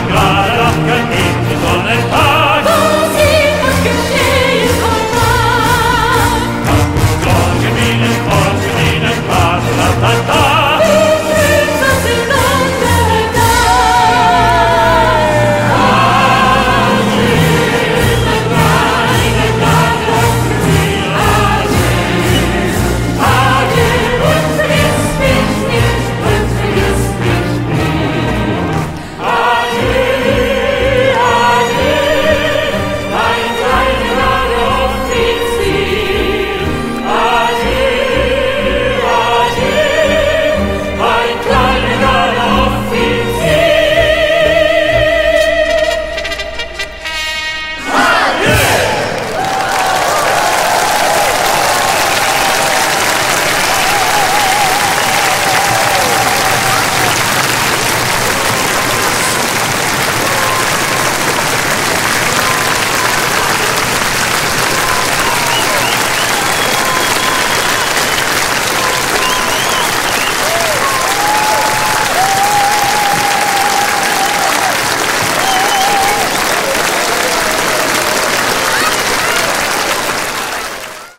God.